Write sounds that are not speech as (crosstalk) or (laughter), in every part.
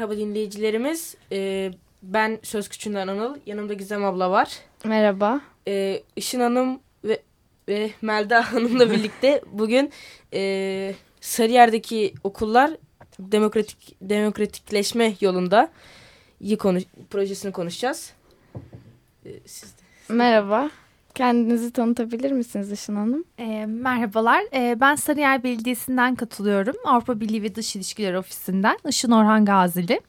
Merhaba dinleyicilerimiz. Ee, ben Söz Küçüğünden Anıl. Yanımda Gizem abla var. Merhaba. Ee, Işın Hanım ve, ve Melda (laughs) Hanım'la birlikte bugün e, Sarıyer'deki okullar demokratik demokratikleşme yolunda konuş, projesini konuşacağız. Ee, siz de. Merhaba. Kendinizi tanıtabilir misiniz Işın Hanım? E, merhabalar. E, ben Sarıyer Belediyesi'nden katılıyorum. Avrupa Birliği ve Dış İlişkiler Ofisi'nden Işın Orhan Gazili.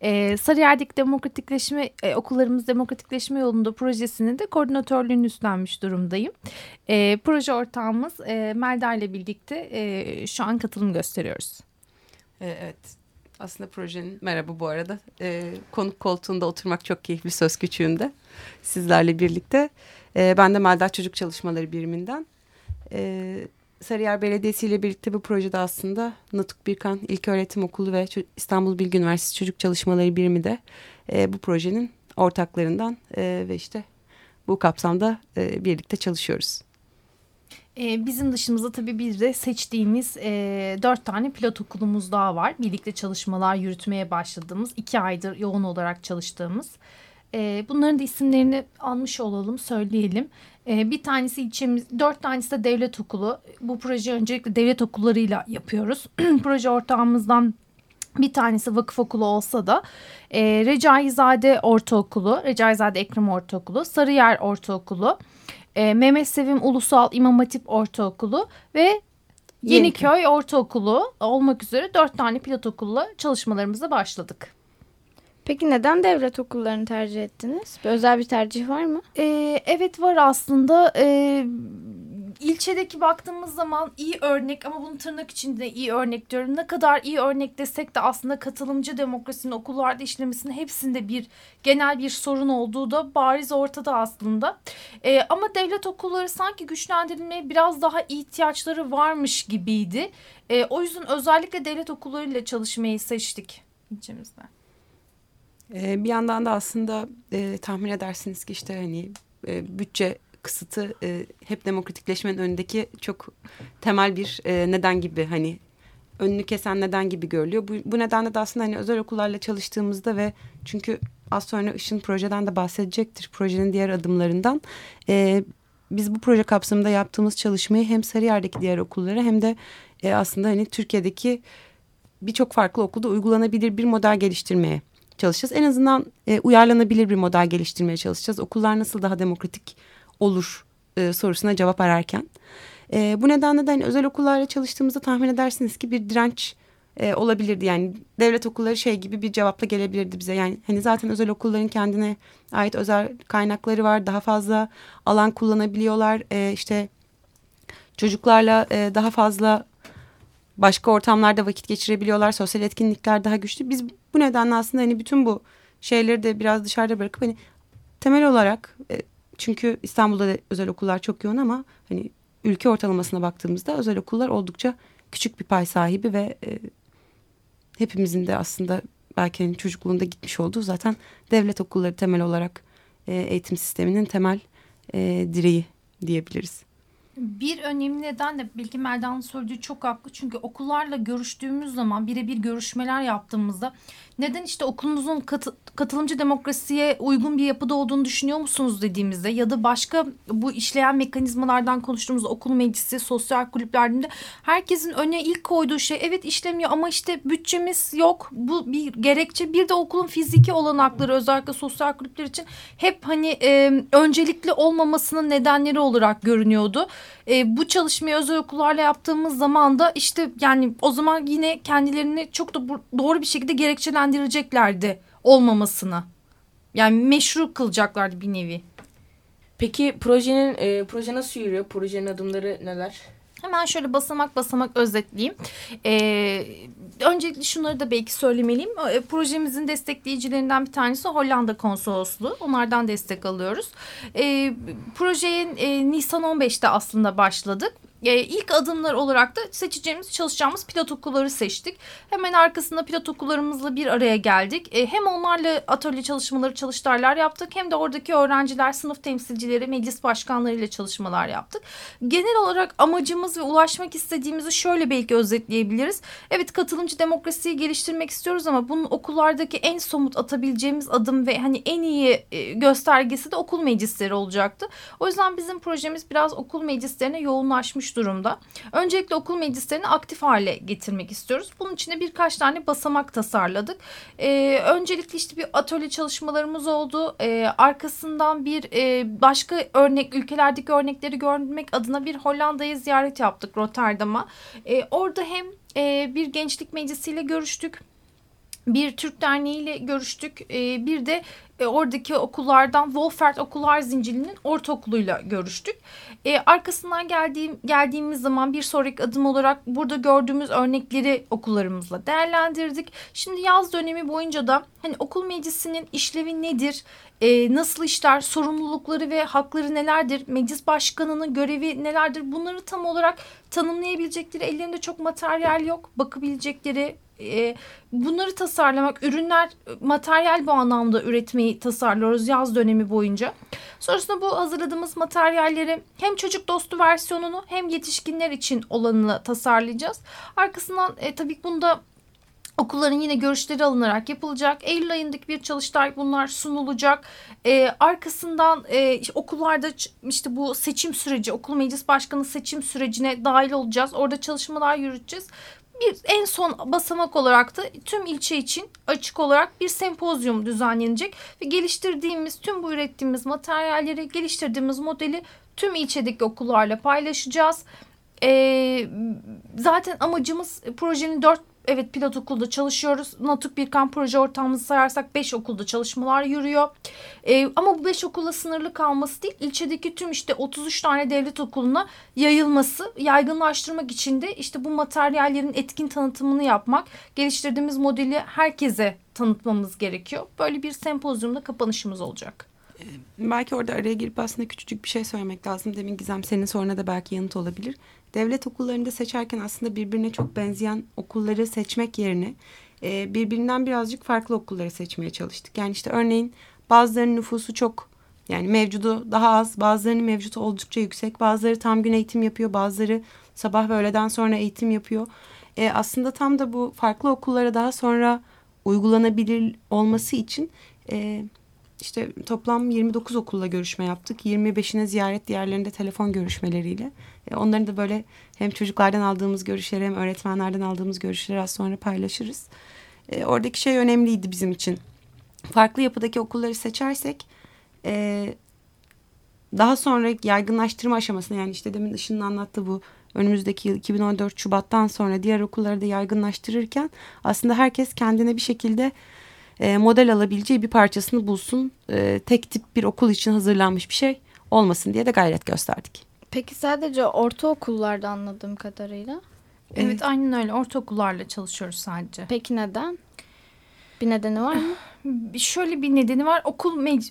E, Sarıyer'deki demokratikleşme, e, okullarımız demokratikleşme yolunda projesinin de koordinatörlüğünü üstlenmiş durumdayım. E, proje ortağımız e, Melda ile birlikte e, şu an katılım gösteriyoruz. E, evet. Aslında projenin merhaba bu arada. E, konuk koltuğunda oturmak çok keyifli söz küçüğünde. Sizlerle birlikte. E, ben de Melda Çocuk Çalışmaları Biriminden. E, Sarıyer Belediyesi ile birlikte bu projede aslında Natuk Birkan İlköğretim Okulu ve İstanbul Bilgi Üniversitesi Çocuk Çalışmaları Birimi de e, bu projenin ortaklarından e, ve işte bu kapsamda e, birlikte çalışıyoruz. Ee, bizim dışımızda tabii bir de seçtiğimiz e, dört tane pilot okulumuz daha var. Birlikte çalışmalar yürütmeye başladığımız, iki aydır yoğun olarak çalıştığımız. E, bunların da isimlerini almış olalım, söyleyelim. E, bir tanesi ilçemiz, dört tanesi de devlet okulu. Bu proje öncelikle devlet okullarıyla yapıyoruz. (clears throat) Proje ortağımızdan bir tanesi vakıf okulu olsa da e, Recaizade Ortaokulu, Recaizade Ekrem Ortaokulu, Sarıyer Ortaokulu, e, Mehmet Sevim Ulusal İmam Hatip Ortaokulu ve Yeniköy Ortaokulu olmak üzere dört tane pilot okulla çalışmalarımıza başladık. Peki neden devlet okullarını tercih ettiniz? Bir özel bir tercih var mı? Ee, evet var aslında. Ee, ilçedeki baktığımız zaman iyi örnek ama bunu tırnak içinde iyi örnek diyorum. Ne kadar iyi örnek desek de aslında katılımcı demokrasinin okullarda işlemesinin hepsinde bir genel bir sorun olduğu da bariz ortada aslında. Ee, ama devlet okulları sanki güçlendirilmeye biraz daha ihtiyaçları varmış gibiydi. Ee, o yüzden özellikle devlet okullarıyla çalışmayı seçtik ilçemizde. Ee, bir yandan da aslında e, tahmin edersiniz ki işte hani e, bütçe kısıtı e, hep demokratikleşmenin önündeki çok temel bir e, neden gibi hani önünü kesen neden gibi görülüyor. Bu, bu nedenle de aslında hani özel okullarla çalıştığımızda ve çünkü az sonra Işın projeden de bahsedecektir. Projenin diğer adımlarından. E, biz bu proje kapsamında yaptığımız çalışmayı hem Sarıyer'deki diğer okullara hem de e, aslında hani Türkiye'deki birçok farklı okulda uygulanabilir bir model geliştirmeye çalışacağız. En azından e, uyarlanabilir bir model geliştirmeye çalışacağız. Okullar nasıl daha demokratik olur e, sorusuna cevap ararken. E, bu nedenle de hani özel okullarla çalıştığımızda tahmin edersiniz ki bir direnç e, olabilirdi. Yani devlet okulları şey gibi bir cevapla gelebilirdi bize. Yani hani zaten özel okulların kendine ait özel kaynakları var. Daha fazla alan kullanabiliyorlar. E, işte çocuklarla e, daha fazla başka ortamlarda vakit geçirebiliyorlar. Sosyal etkinlikler daha güçlü. Biz bu nedenle aslında hani bütün bu şeyleri de biraz dışarıda bırakıp hani temel olarak e, çünkü İstanbul'da da özel okullar çok yoğun ama hani ülke ortalamasına baktığımızda özel okullar oldukça küçük bir pay sahibi ve e, hepimizin de aslında belki hani çocukluğunda gitmiş olduğu zaten devlet okulları temel olarak e, eğitim sisteminin temel direği diyebiliriz. Bir önemli neden de Bilgi Melda'nın söylediği çok haklı. Çünkü okullarla görüştüğümüz zaman birebir görüşmeler yaptığımızda neden işte okulunuzun katı, katılımcı demokrasiye uygun bir yapıda olduğunu düşünüyor musunuz dediğimizde ya da başka bu işleyen mekanizmalardan konuştuğumuz okul meclisi, sosyal kulüplerinde herkesin öne ilk koyduğu şey evet işlemiyor ama işte bütçemiz yok. Bu bir gerekçe. Bir de okulun fiziki olanakları özellikle sosyal kulüpler için hep hani e, öncelikli olmamasının nedenleri olarak görünüyordu. E, bu çalışmayı özel okullarla yaptığımız zaman da işte yani o zaman yine kendilerini çok da doğru bir şekilde gerekçelendireceklerdi olmamasını. Yani meşru kılacaklardı bir nevi. Peki projenin e, proje nasıl yürüyor? Projenin adımları neler? Hemen şöyle basamak basamak özetleyeyim. Ee, öncelikle şunları da belki söylemeliyim. E, projemizin destekleyicilerinden bir tanesi Hollanda Konsolosluğu. Onlardan destek alıyoruz. E, projeye e, Nisan 15'te aslında başladık. E, ilk adımlar olarak da seçeceğimiz, çalışacağımız pilot okulları seçtik. Hemen arkasında pilot okullarımızla bir araya geldik. E, hem onlarla atölye çalışmaları, çalıştaylar yaptık. Hem de oradaki öğrenciler, sınıf temsilcileri, meclis başkanlarıyla çalışmalar yaptık. Genel olarak amacımız ve ulaşmak istediğimizi şöyle belki özetleyebiliriz. Evet katılımcı demokrasiyi geliştirmek istiyoruz ama bunun okullardaki en somut atabileceğimiz adım ve hani en iyi e, göstergesi de okul meclisleri olacaktı. O yüzden bizim projemiz biraz okul meclislerine yoğunlaşmış olmuş durumda. Öncelikle okul meclislerini aktif hale getirmek istiyoruz. Bunun için de birkaç tane basamak tasarladık. Ee, öncelikle işte bir atölye çalışmalarımız oldu. Ee, arkasından bir e, başka örnek ülkelerdeki örnekleri görmek adına bir Hollanda'ya ziyaret yaptık Rotterdam'a. Ee, orada hem e, bir gençlik meclisiyle görüştük bir Türk Derneği ile görüştük. Ee, bir de e, oradaki okullardan Wolfert Okullar Zinciri'nin ortaokuluyla görüştük. E, arkasından geldiğim, geldiğimiz zaman bir sonraki adım olarak burada gördüğümüz örnekleri okullarımızla değerlendirdik. Şimdi yaz dönemi boyunca da hani okul meclisinin işlevi nedir? E, nasıl işler, sorumlulukları ve hakları nelerdir? Meclis başkanının görevi nelerdir? Bunları tam olarak tanımlayabilecekleri ellerinde çok materyal yok. Bakabilecekleri e, bunları tasarlamak, ürünler, materyal bu anlamda üretmeyi tasarlıyoruz yaz dönemi boyunca. Sonrasında bu hazırladığımız materyalleri hem çocuk dostu versiyonunu hem yetişkinler için olanını tasarlayacağız. Arkasından e, tabii bunda Okulların yine görüşleri alınarak yapılacak. Eylül ayındaki bir çalıştay bunlar sunulacak. Ee, arkasından e, okullarda işte bu seçim süreci, okul meclis başkanı seçim sürecine dahil olacağız. Orada çalışmalar yürüteceğiz bir en son basamak olarak da tüm ilçe için açık olarak bir sempozyum düzenlenecek ve geliştirdiğimiz tüm bu ürettiğimiz materyalleri geliştirdiğimiz modeli tüm ilçedeki okullarla paylaşacağız. Ee, zaten amacımız projenin dört evet pilot okulda çalışıyoruz. Natuk bir kamp proje ortamımızı sayarsak 5 okulda çalışmalar yürüyor. Ee, ama bu 5 okulla sınırlı kalması değil. ilçedeki tüm işte 33 tane devlet okuluna yayılması, yaygınlaştırmak için de işte bu materyallerin etkin tanıtımını yapmak, geliştirdiğimiz modeli herkese tanıtmamız gerekiyor. Böyle bir sempozyumda kapanışımız olacak. Ee, belki orada araya girip aslında küçücük bir şey söylemek lazım. Demin Gizem senin sonra da belki yanıt olabilir devlet okullarında seçerken aslında birbirine çok benzeyen okulları seçmek yerine e, birbirinden birazcık farklı okulları seçmeye çalıştık. Yani işte örneğin bazılarının nüfusu çok yani mevcudu daha az, bazılarının mevcudu oldukça yüksek, bazıları tam gün eğitim yapıyor, bazıları sabah ve öğleden sonra eğitim yapıyor. E, aslında tam da bu farklı okullara daha sonra uygulanabilir olması için e, işte toplam 29 okulla görüşme yaptık. 25'ine ziyaret, diğerlerinde telefon görüşmeleriyle. E, onların da böyle hem çocuklardan aldığımız görüşleri hem öğretmenlerden aldığımız görüşleri az sonra paylaşırız. E, oradaki şey önemliydi bizim için. Farklı yapıdaki okulları seçersek e, daha sonra yaygınlaştırma aşamasında yani işte demin Işın'ın anlattığı bu önümüzdeki yıl 2014 Şubat'tan sonra diğer okulları da yaygınlaştırırken aslında herkes kendine bir şekilde e, model alabileceği bir parçasını bulsun. E, tek tip bir okul için hazırlanmış bir şey olmasın diye de gayret gösterdik. Peki sadece ortaokullarda anladığım kadarıyla. Evet, evet aynen öyle ortaokullarla çalışıyoruz sadece. Peki neden? Bir nedeni var mı? Şöyle bir nedeni var. Okul mec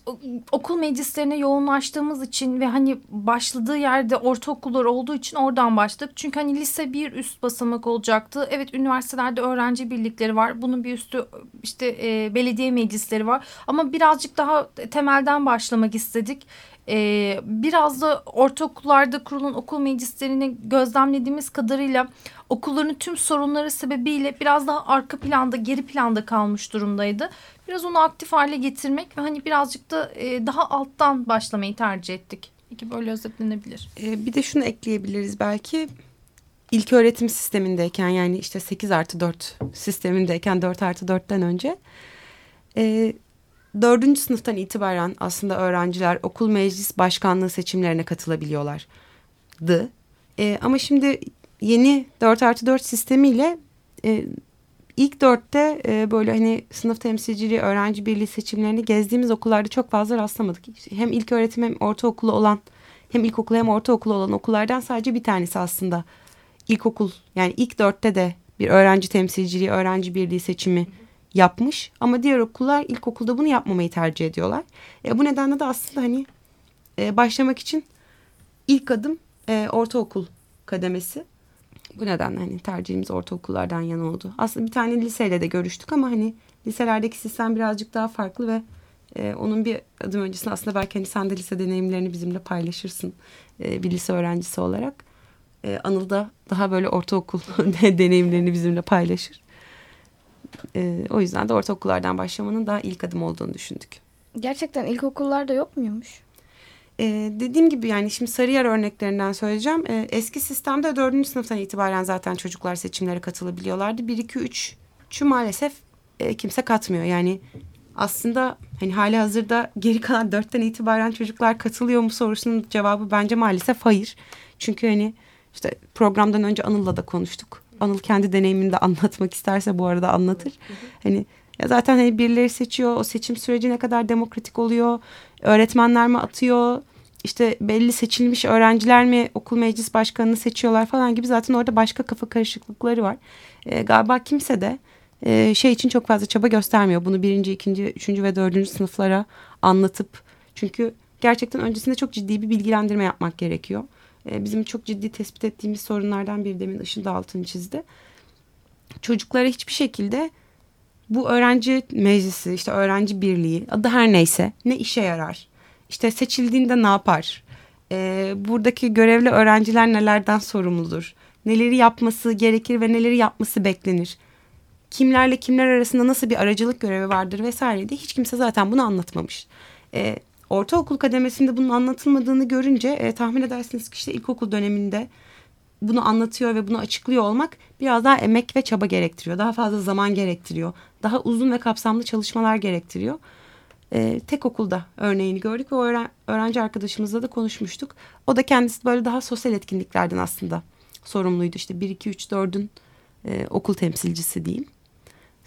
okul meclislerine yoğunlaştığımız için ve hani başladığı yerde ortaokullar olduğu için oradan başladık. Çünkü hani lise bir üst basamak olacaktı. Evet üniversitelerde öğrenci birlikleri var. Bunun bir üstü işte e, belediye meclisleri var. Ama birazcık daha temelden başlamak istedik. Ee, biraz da ortaokullarda kurulan okul meclislerini gözlemlediğimiz kadarıyla okulların tüm sorunları sebebiyle biraz daha arka planda, geri planda kalmış durumdaydı. Biraz onu aktif hale getirmek ve hani birazcık da e, daha alttan başlamayı tercih ettik. Peki böyle özetlenebilir. Ee, bir de şunu ekleyebiliriz belki. İlk öğretim sistemindeyken yani işte 8 artı 4 sistemindeyken 4 artı 4'ten önce e, dördüncü sınıftan itibaren aslında öğrenciler okul meclis başkanlığı seçimlerine katılabiliyorlardı. E, ama şimdi yeni 4 artı 4 sistemiyle e, ilk dörtte e, böyle hani sınıf temsilciliği, öğrenci birliği seçimlerini gezdiğimiz okullarda çok fazla rastlamadık. Hem ilk öğretim hem ortaokulu olan hem ilkokul hem ortaokul olan okullardan sadece bir tanesi aslında ilkokul yani ilk dörtte de bir öğrenci temsilciliği, öğrenci birliği seçimi yapmış. Ama diğer okullar ilkokulda bunu yapmamayı tercih ediyorlar. E, bu nedenle de aslında hani e, başlamak için ilk adım e, ortaokul kademesi. Bu nedenle hani tercihimiz ortaokullardan yana oldu. Aslında bir tane liseyle de görüştük ama hani liselerdeki sistem birazcık daha farklı ve e, onun bir adım öncesinde aslında belki hani sen de lise deneyimlerini bizimle paylaşırsın e, bir lise öğrencisi olarak. E, Anıl da daha böyle ortaokul (laughs) deneyimlerini bizimle paylaşır. E, o yüzden de ortaokullardan başlamanın daha ilk adım olduğunu düşündük. Gerçekten ilkokullarda yok muymuş? Ee, dediğim gibi yani şimdi Sarıyer örneklerinden söyleyeceğim. Ee, eski sistemde dördüncü sınıftan itibaren zaten çocuklar seçimlere katılabiliyorlardı. Bir, iki, üç, üçü maalesef e, kimse katmıyor. Yani aslında hani hali hazırda geri kalan dörtten itibaren çocuklar katılıyor mu sorusunun cevabı bence maalesef hayır. Çünkü hani işte programdan önce Anıl'la da konuştuk. Anıl kendi deneyimini de (laughs) anlatmak isterse bu arada anlatır. Hani ya zaten hani birileri seçiyor. O seçim süreci ne kadar demokratik oluyor? Öğretmenler mi atıyor? İşte belli seçilmiş öğrenciler mi okul meclis başkanını seçiyorlar falan gibi zaten orada başka kafa karışıklıkları var. E, galiba kimse de e, şey için çok fazla çaba göstermiyor. Bunu birinci, ikinci, üçüncü ve dördüncü sınıflara anlatıp. Çünkü gerçekten öncesinde çok ciddi bir bilgilendirme yapmak gerekiyor. E, bizim çok ciddi tespit ettiğimiz sorunlardan biri demin Işın da altını çizdi. Çocuklara hiçbir şekilde bu öğrenci meclisi, işte öğrenci birliği adı her neyse ne işe yarar? İşte seçildiğinde ne yapar? Ee, buradaki görevli öğrenciler nelerden sorumludur? Neleri yapması gerekir ve neleri yapması beklenir? Kimlerle kimler arasında nasıl bir aracılık görevi vardır vesaire diye hiç kimse zaten bunu anlatmamış. Ee, ortaokul kademesinde bunun anlatılmadığını görünce e, tahmin edersiniz ki işte ilkokul döneminde bunu anlatıyor ve bunu açıklıyor olmak biraz daha emek ve çaba gerektiriyor. Daha fazla zaman gerektiriyor. Daha uzun ve kapsamlı çalışmalar gerektiriyor. Ee, tek okulda örneğini gördük ve öğren öğrenci arkadaşımızla da konuşmuştuk. O da kendisi böyle daha sosyal etkinliklerden aslında sorumluydu. İşte 1, 2, 3, 4'ün e, okul temsilcisi diyeyim.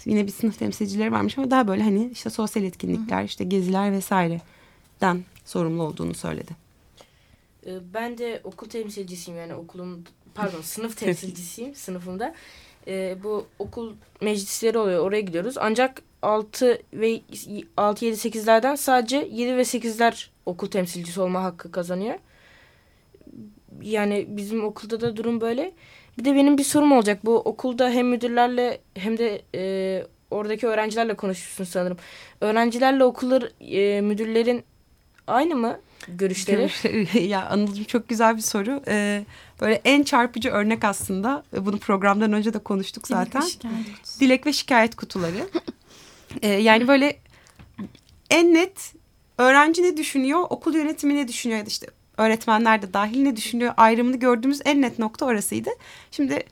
Yine bir sınıf temsilcileri varmış ama daha böyle hani işte sosyal etkinlikler, işte geziler vesaireden sorumlu olduğunu söyledi. Ee, ben de okul temsilcisiyim yani okulum pardon sınıf (laughs) temsilcisiyim sınıfımda. Ee, bu okul meclisleri oluyor oraya gidiyoruz. Ancak 6 ve 6 7 8'lerden sadece 7 ve 8'ler okul temsilcisi olma hakkı kazanıyor. Yani bizim okulda da durum böyle. Bir de benim bir sorum olacak. Bu okulda hem müdürlerle hem de e, oradaki öğrencilerle konuşuyorsun sanırım. Öğrencilerle okullar e, müdürlerin aynı mı görüşleri? (laughs) ya Anıl'cığım çok güzel bir soru. Ee, böyle en çarpıcı örnek aslında. Bunu programdan önce de konuştuk zaten. Dilek ve şikayet kutusu. Dilek ve şikayet kutuları. ee, yani böyle en net öğrenci ne düşünüyor, okul yönetimi ne düşünüyor ya da işte öğretmenler de dahil ne düşünüyor ayrımını gördüğümüz en net nokta orasıydı. Şimdi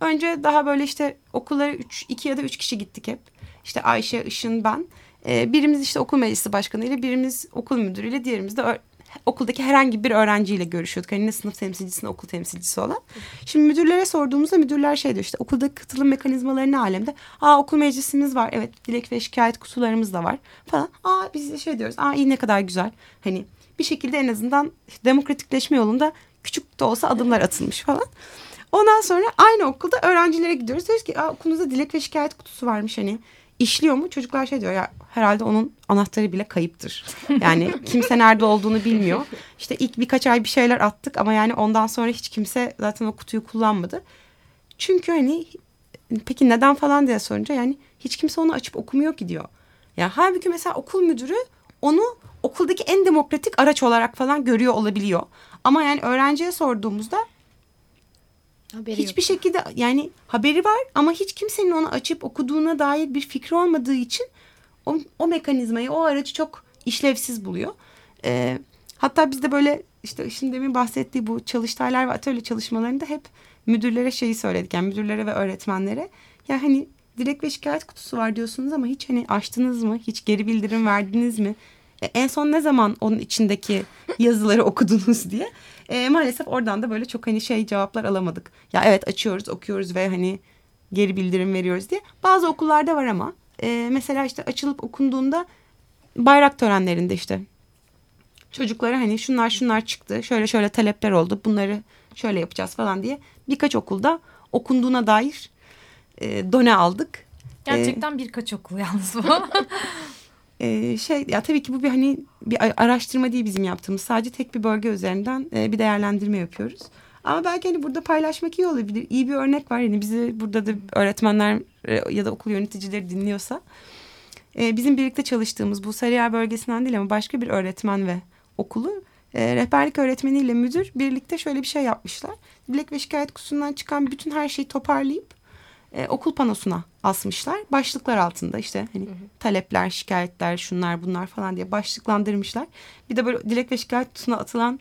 önce daha böyle işte okullara üç, iki ya da üç kişi gittik hep. İşte Ayşe, Işın, ben. Ee, birimiz işte okul meclisi başkanıyla, birimiz okul müdürüyle, diğerimiz de okuldaki herhangi bir öğrenciyle görüşüyorduk. Hani ne sınıf temsilcisi ne okul temsilcisi olan. Şimdi müdürlere sorduğumuzda müdürler şey diyor işte okuldaki katılım mekanizmaları ne alemde? Aa okul meclisimiz var. Evet dilek ve şikayet kutularımız da var falan. Aa biz de şey diyoruz. Aa iyi ne kadar güzel. Hani bir şekilde en azından demokratikleşme yolunda küçük de olsa adımlar atılmış falan. Ondan sonra aynı okulda öğrencilere gidiyoruz. Diyoruz ki Aa, okulunuzda dilek ve şikayet kutusu varmış hani işliyor mu? Çocuklar şey diyor ya herhalde onun anahtarı bile kayıptır. Yani (laughs) kimse nerede olduğunu bilmiyor. İşte ilk birkaç ay bir şeyler attık ama yani ondan sonra hiç kimse zaten o kutuyu kullanmadı. Çünkü hani peki neden falan diye sorunca yani hiç kimse onu açıp okumuyor ki diyor. Ya halbuki mesela okul müdürü onu okuldaki en demokratik araç olarak falan görüyor olabiliyor. Ama yani öğrenciye sorduğumuzda Haberi Hiçbir yok. şekilde yani haberi var ama hiç kimsenin onu açıp okuduğuna dair bir fikri olmadığı için o, o mekanizmayı, o aracı çok işlevsiz buluyor. Ee, hatta biz de böyle işte şimdi demin bahsettiği bu çalıştaylar ve atölye çalışmalarında hep müdürlere şeyi söyledik. Yani müdürlere ve öğretmenlere. Ya hani direkt ve şikayet kutusu var diyorsunuz ama hiç hani açtınız mı? Hiç geri bildirim verdiniz mi? E, en son ne zaman onun içindeki yazıları (laughs) okudunuz diye. E, maalesef oradan da böyle çok hani şey cevaplar alamadık. Ya evet açıyoruz, okuyoruz ve hani geri bildirim veriyoruz diye. Bazı okullarda var ama e, mesela işte açılıp okunduğunda bayrak törenlerinde işte çocuklara hani şunlar şunlar çıktı. Şöyle şöyle talepler oldu. Bunları şöyle yapacağız falan diye birkaç okulda okunduğuna dair e, done aldık. Gerçekten birkaç okul yalnız bu. Ee, (laughs) şey ya tabii ki bu bir hani bir araştırma değil bizim yaptığımız. Sadece tek bir bölge üzerinden e, bir değerlendirme yapıyoruz. Ama belki hani burada paylaşmak iyi olabilir. İyi bir örnek var. Yani bizi burada da öğretmenler e, ya da okul yöneticileri dinliyorsa. E, bizim birlikte çalıştığımız bu Sarıyer bölgesinden değil ama başka bir öğretmen ve okulu e, rehberlik öğretmeniyle müdür birlikte şöyle bir şey yapmışlar. Dilek ve şikayet kutusundan çıkan bütün her şeyi toparlayıp e, okul panosuna asmışlar. Başlıklar altında işte hani hı hı. talepler, şikayetler, şunlar bunlar falan diye başlıklandırmışlar. Bir de böyle dilek ve şikayet kutusuna atılan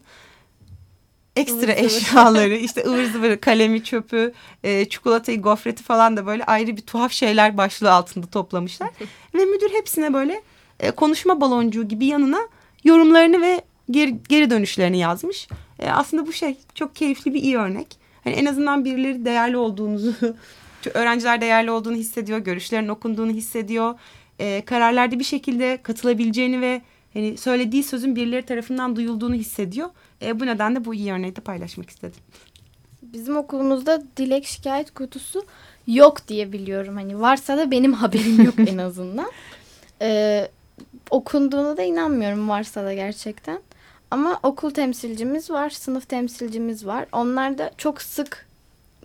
ekstra eşyaları işte ıvır zıvır kalemi çöpü e, çikolatayı gofreti falan da böyle ayrı bir tuhaf şeyler başlığı altında toplamışlar. (laughs) ve müdür hepsine böyle e, konuşma baloncuğu gibi yanına yorumlarını ve geri, geri dönüşlerini yazmış. E, aslında bu şey çok keyifli bir iyi örnek. Hani en azından birileri değerli olduğunuzu (laughs) öğrenciler değerli olduğunu hissediyor, görüşlerin okunduğunu hissediyor. E, kararlarda bir şekilde katılabileceğini ve hani söylediği sözün birileri tarafından duyulduğunu hissediyor. E, bu nedenle bu iyi örneği de paylaşmak istedim. Bizim okulumuzda dilek şikayet kutusu yok diye biliyorum. Hani varsa da benim (laughs) haberim yok en azından. Ee, okunduğuna da inanmıyorum varsa da gerçekten. Ama okul temsilcimiz var, sınıf temsilcimiz var. Onlar da çok sık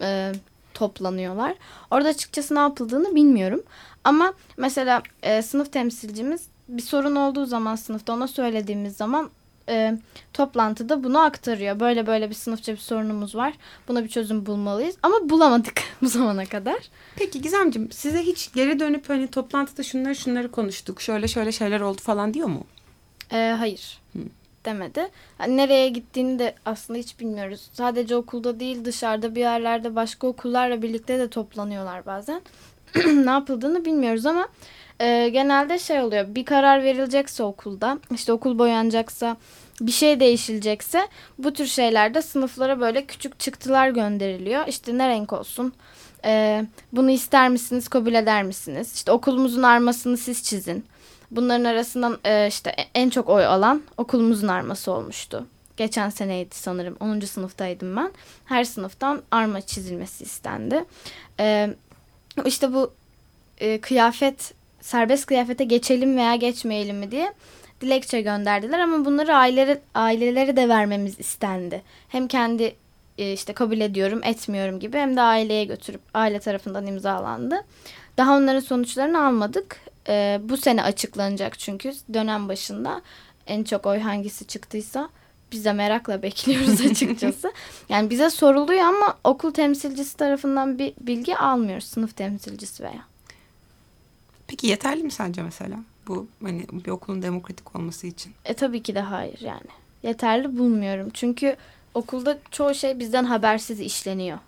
e, toplanıyorlar. Orada açıkçası ne yapıldığını bilmiyorum. Ama mesela e, sınıf temsilcimiz bir sorun olduğu zaman sınıfta ona söylediğimiz zaman e, toplantıda bunu aktarıyor. Böyle böyle bir sınıfça bir sorunumuz var. Buna bir çözüm bulmalıyız. Ama bulamadık (laughs) bu zamana kadar. Peki Gizemciğim size hiç geri dönüp hani toplantıda şunları şunları konuştuk. Şöyle şöyle şeyler oldu falan diyor mu? E, hayır. Hı demedi. Yani nereye gittiğini de aslında hiç bilmiyoruz. Sadece okulda değil dışarıda bir yerlerde başka okullarla birlikte de toplanıyorlar bazen. (clears throat) ne yapıldığını bilmiyoruz ama e, genelde şey oluyor. Bir karar verilecekse okulda işte okul boyanacaksa bir şey değişilecekse bu tür şeylerde sınıflara böyle küçük çıktılar gönderiliyor. İşte ne renk olsun? Ee, bunu ister misiniz, kabul eder misiniz? İşte okulumuzun armasını siz çizin. Bunların arasından e, işte en çok oy alan okulumuzun arması olmuştu. Geçen seneydi sanırım. 10. sınıftaydım ben. Her sınıftan arma çizilmesi istendi. E, işte bu e, kıyafet, serbest kıyafete geçelim veya geçmeyelim mi diye dilekçe gönderdiler ama bunları ailelere, ailelere de vermemiz istendi. Hem kendi e, işte kabul ediyorum, etmiyorum gibi hem de aileye götürüp aile tarafından imzalandı. Daha onların sonuçlarını almadık. E, bu sene açıklanacak çünkü dönem başında en çok oy hangisi çıktıysa biz de merakla (laughs) bekliyoruz açıkçası. (laughs) yani bize soruluyor ama okul temsilcisi tarafından bir bilgi almıyoruz sınıf temsilcisi veya. Peki yeterli mi sence mesela bu hani bir okulun demokratik olması için? E tabii ki de hayır yani. Yeterli bulmuyorum. Çünkü okulda çoğu şey bizden habersiz işleniyor.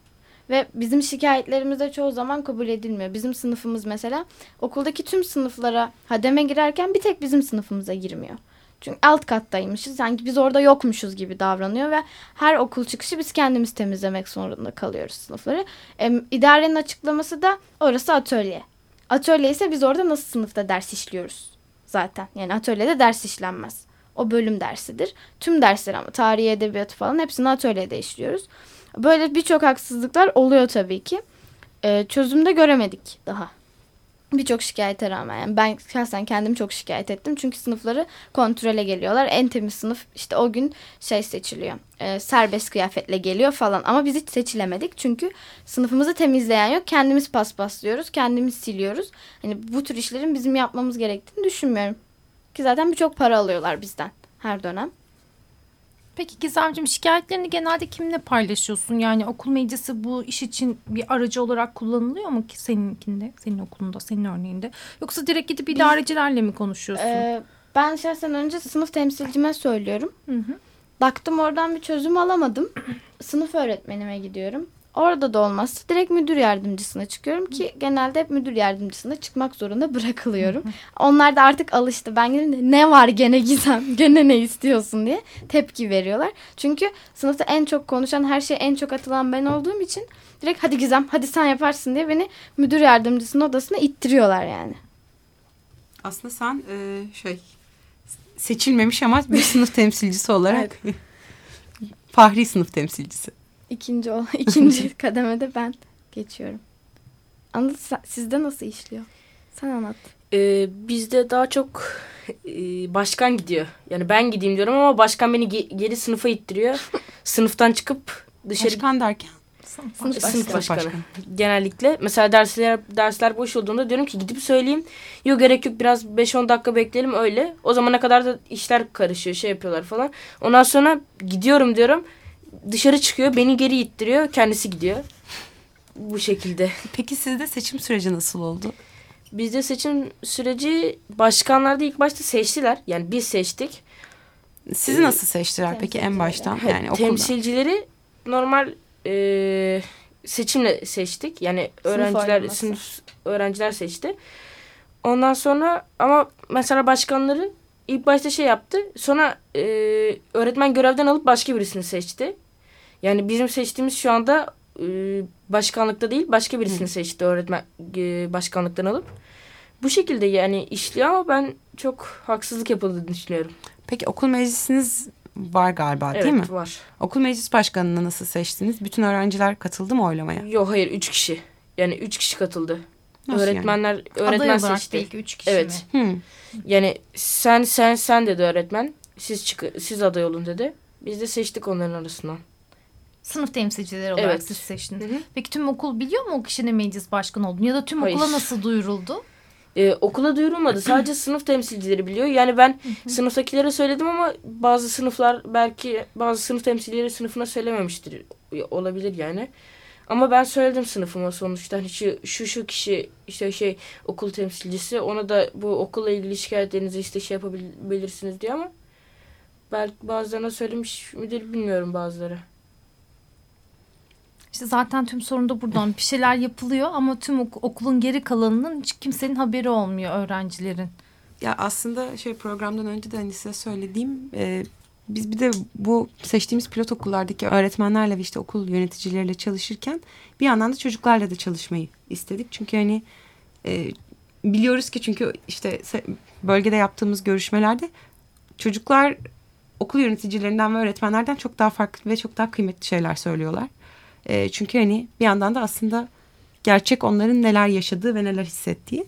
Ve bizim şikayetlerimiz de çoğu zaman kabul edilmiyor. Bizim sınıfımız mesela okuldaki tüm sınıflara hademe girerken bir tek bizim sınıfımıza girmiyor. Çünkü alt kattaymışız. Sanki biz orada yokmuşuz gibi davranıyor ve her okul çıkışı biz kendimiz temizlemek zorunda kalıyoruz sınıfları. E, idarenin açıklaması da orası atölye. Atölye ise biz orada nasıl sınıfta ders işliyoruz zaten. Yani atölyede ders işlenmez. O bölüm dersidir. Tüm dersler ama tarihi, edebiyatı falan hepsini atölyede işliyoruz. Böyle birçok haksızlıklar oluyor tabii ki. Ee, çözümde göremedik daha. Birçok şikayete rağmen. Yani ben şahsen kendim çok şikayet ettim. Çünkü sınıfları kontrole geliyorlar. En temiz sınıf işte o gün şey seçiliyor. E, serbest kıyafetle geliyor falan. Ama biz hiç seçilemedik. Çünkü sınıfımızı temizleyen yok. Kendimiz paspaslıyoruz. Kendimiz siliyoruz. Hani bu tür işlerin bizim yapmamız gerektiğini düşünmüyorum. Ki zaten birçok para alıyorlar bizden her dönem. Peki Gizemciğim şikayetlerini genelde kimle paylaşıyorsun? Yani okul meclisi bu iş için bir aracı olarak kullanılıyor mu ki seninkinde, senin okulunda, senin örneğinde? Yoksa direkt gidip idarecilerle mi konuşuyorsun? Ee, ben şahsen önce sınıf temsilcime söylüyorum. Hı hı. Baktım oradan bir çözüm alamadım. (clears throat) Sınıf öğretmenime gidiyorum. Orada da olmazsa direkt müdür yardımcısına çıkıyorum ki genelde hep müdür yardımcısına çıkmak zorunda (laughs) bırakılıyorum. Onlar da artık alıştı. Ben gene ne var gene Gizem, (laughs) gene ne istiyorsun diye tepki veriyorlar. Çünkü sınıfta en çok konuşan, her şeye en çok atılan ben olduğum için direkt hadi Gizem, hadi sen yaparsın diye beni müdür yardımcısının odasına ittiriyorlar yani. Aslında sen e, şey seçilmemiş ama bir sınıf (laughs) temsilcisi olarak fahri sınıf temsilcisi. İkinci, o, (laughs) ikinci (laughs) kademede ben geçiyorum. Anlat sizde nasıl işliyor? Sen anlat. Ee, bizde daha çok e, başkan gidiyor. Yani ben gideyim diyorum ama başkan beni ge- geri sınıfa ittiriyor. (laughs) Sınıftan çıkıp dışarı Başkan derken Sınıf Sınıf sınıf başkanı. başkanı. başkanı. Genellikle mesela dersler dersler boş olduğunda diyorum ki gidip söyleyeyim. Yok gerek yok biraz 5-10 dakika bekleyelim öyle. O zamana kadar da işler karışıyor şey yapıyorlar falan. Ondan sonra gidiyorum diyorum. Dışarı çıkıyor beni geri ittiriyor kendisi gidiyor. Bu şekilde. (laughs) Peki sizde seçim süreci nasıl oldu? Bizde seçim süreci başkanlarda ilk başta seçtiler. Yani biz seçtik. Sizi nasıl seçtiler peki en baştan? Yani okulda. Temsilcileri normal e, seçimle seçtik. Yani öğrenciler oylaması. sınıf öğrenciler seçti. Ondan sonra ama mesela başkanları ilk başta şey yaptı. Sonra e, öğretmen görevden alıp başka birisini seçti. Yani bizim seçtiğimiz şu anda e, başkanlıkta değil başka birisini seçti öğretmen e, başkanlıktan alıp. Bu şekilde yani işliyor ama ben çok haksızlık yapıldığını düşünüyorum. Peki okul meclisiniz var galiba evet değil mi? var. Okul meclis başkanını nasıl seçtiniz? Bütün öğrenciler katıldı mı oylamaya? Yok hayır üç kişi. Yani üç kişi katıldı. Nasıl Öğretmenler Aday öğretmen olarak seçti. belki üç kişi Evet. mi? Hmm. Yani sen sen sen dedi öğretmen. Siz çık siz aday olun dedi. Biz de seçtik onların arasından. Sınıf temsilcileri olarak Evet. siz seçtiniz. Hı hı. Peki tüm okul biliyor mu o kişinin meclis başkanı olduğunu? Ya da tüm Hayır. okula nasıl duyuruldu? Ee, okula duyurulmadı. Sadece (clears throat) sınıf temsilcileri biliyor. Yani ben sınıftakilere söyledim ama bazı sınıflar belki bazı sınıf temsilcileri sınıfına söylememiştir. Olabilir yani. Ama ben söyledim sınıfıma sonuçta. Hani şu, şu şu kişi işte şey okul temsilcisi ona da bu okulla ilgili şikayetlerinizi işte şey yapabilirsiniz diye ama belki bazılarına söylemiş midir bilmiyorum bazıları. İşte zaten tüm sorun da buradan. Bir şeyler yapılıyor ama tüm ok- okulun geri kalanının hiç kimsenin haberi olmuyor öğrencilerin. Ya aslında şey programdan önce de hani size söylediğim e, biz bir de bu seçtiğimiz pilot okullardaki öğretmenlerle ve işte okul yöneticileriyle çalışırken bir yandan da çocuklarla da çalışmayı istedik. Çünkü hani e, biliyoruz ki çünkü işte bölgede yaptığımız görüşmelerde çocuklar okul yöneticilerinden ve öğretmenlerden çok daha farklı ve çok daha kıymetli şeyler söylüyorlar. E, çünkü hani bir yandan da aslında gerçek onların neler yaşadığı ve neler hissettiği.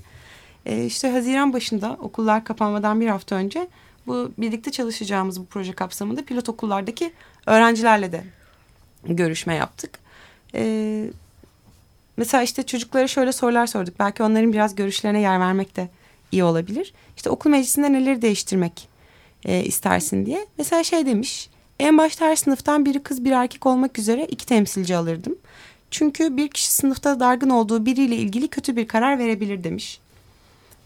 E, işte Haziran başında okullar kapanmadan bir hafta önce bu birlikte çalışacağımız bu proje kapsamında pilot okullardaki öğrencilerle de görüşme yaptık. E, mesela işte çocuklara şöyle sorular sorduk. Belki onların biraz görüşlerine yer vermek de iyi olabilir. İşte okul meclisinde neleri değiştirmek e, istersin diye. Mesela şey demiş. En başta her sınıftan biri kız bir erkek olmak üzere iki temsilci alırdım. Çünkü bir kişi sınıfta dargın olduğu biriyle ilgili kötü bir karar verebilir demiş.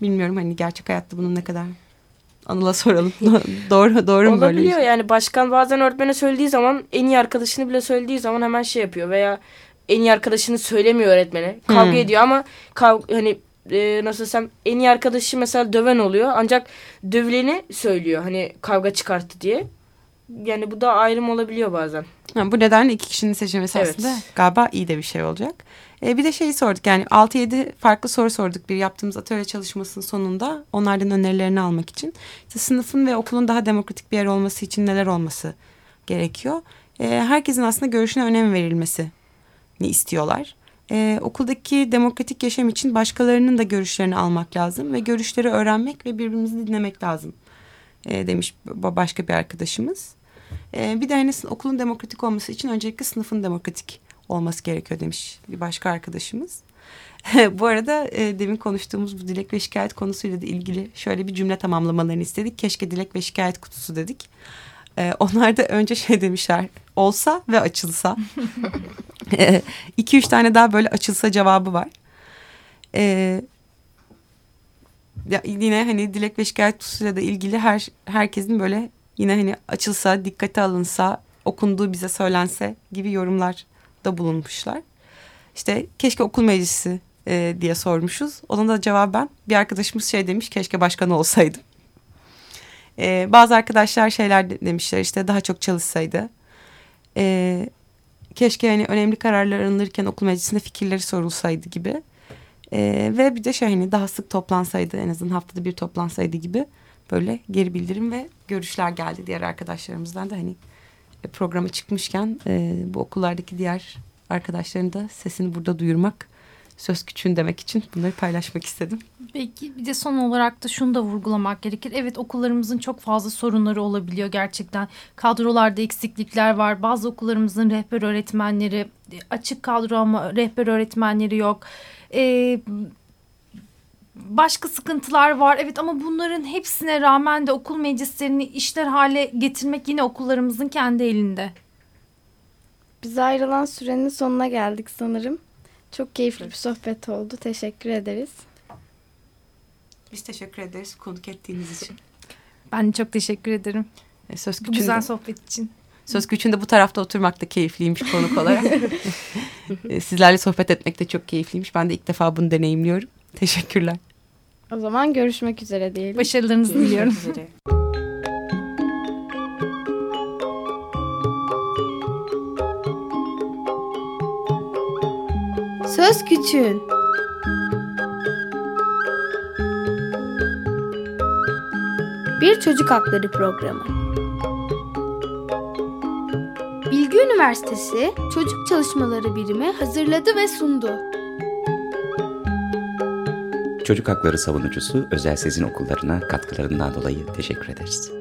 Bilmiyorum hani gerçek hayatta bunun ne kadar Anıl'a soralım. (laughs) doğru doğru mu böyle? Olabiliyor yani başkan bazen öğretmene söylediği zaman en iyi arkadaşını bile söylediği zaman hemen şey yapıyor veya en iyi arkadaşını söylemiyor öğretmene. Kavga Hmm. ediyor ama kav hani e, nasıl desem en iyi arkadaşı mesela döven oluyor ancak dövüleni söylüyor hani kavga çıkarttı diye. Yani bu da ayrım olabiliyor bazen. Ha, bu nedenle iki kişinin seçilmesi Evet. aslında galiba iyi de bir şey olacak. Ee, bir de şeyi sorduk yani 6-7 farklı soru sorduk bir yaptığımız atölye çalışmasının sonunda onlardan önerilerini almak için. İşte sınıfın ve okulun daha demokratik bir yer olması için neler olması gerekiyor. Ee, herkesin aslında görüşüne önem verilmesini istiyorlar. Ee, okuldaki demokratik yaşam için başkalarının da görüşlerini almak lazım ve görüşleri öğrenmek ve birbirimizi dinlemek lazım ee, demiş ba- başka bir arkadaşımız. Ee, bir de hani okulun demokratik olması için öncelikle sınıfın demokratik olması gerekiyor demiş bir başka arkadaşımız. (laughs) bu arada e, demin konuştuğumuz bu dilek ve şikayet konusuyla da ilgili şöyle bir cümle tamamlamalarını istedik. Keşke dilek ve şikayet kutusu dedik. Ee, onlar da önce şey demişler olsa ve açılsa. Ee, (laughs) iki üç tane daha böyle açılsa cevabı var. Ee, ya yine hani dilek ve şikayet kutusuyla da ilgili her herkesin böyle yine hani açılsa, dikkate alınsa, okunduğu bize söylense gibi yorumlar da bulunmuşlar. İşte keşke okul meclisi e, diye sormuşuz. Ona da cevaben bir arkadaşımız şey demiş keşke başkan olsaydım. E, bazı arkadaşlar şeyler de- demişler işte daha çok çalışsaydı. E, keşke hani önemli kararlar alınırken okul meclisinde fikirleri sorulsaydı gibi. E, ve bir de şey hani daha sık toplansaydı en azından haftada bir toplansaydı gibi böyle geri bildirim ve görüşler geldi diğer arkadaşlarımızdan da hani programa çıkmışken e, bu okullardaki diğer arkadaşların da sesini burada duyurmak söz küçüğün demek için bunları paylaşmak istedim. Belki bir de son olarak da şunu da vurgulamak gerekir. Evet okullarımızın çok fazla sorunları olabiliyor gerçekten. Kadrolarda eksiklikler var. Bazı okullarımızın rehber öğretmenleri açık kadro ama rehber öğretmenleri yok. Ee, başka sıkıntılar var. Evet ama bunların hepsine rağmen de okul meclislerini işler hale getirmek yine okullarımızın kendi elinde. Bize ayrılan sürenin sonuna geldik sanırım. Çok keyifli bir sohbet oldu. Teşekkür ederiz. Biz teşekkür ederiz konuk ettiğiniz için. Ben çok teşekkür ederim. E, söz Bu güzel sohbet için. söz küçüğünde bu tarafta oturmak da keyifliymiş konuk olarak. (laughs) E, Sizlerle sohbet etmek de çok keyifliymiş. Ben de ilk defa bunu deneyimliyorum. Teşekkürler. O zaman görüşmek üzere diyelim. Başarılarınızı diliyorum. Söz Küçüğün Bir Çocuk Hakları Programı Bilgi Üniversitesi Çocuk Çalışmaları Birimi hazırladı ve sundu. Çocuk hakları savunucusu Özel Sezin Okullarına katkılarından dolayı teşekkür ederiz.